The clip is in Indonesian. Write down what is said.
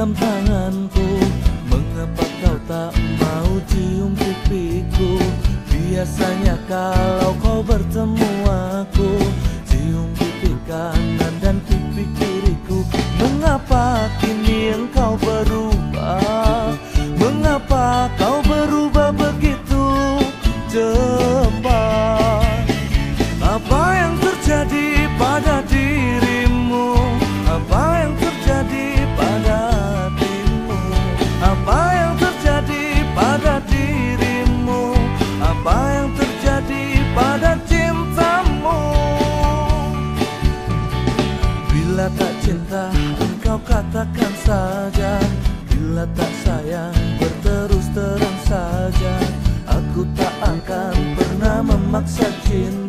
genggam tanganku. Mengapa kau tak mau cium pipiku? Biasanya kalau kau bertemu aku katakan saja. Bila tak sayang berterus terang saja. Aku tak akan pernah memaksa cinta.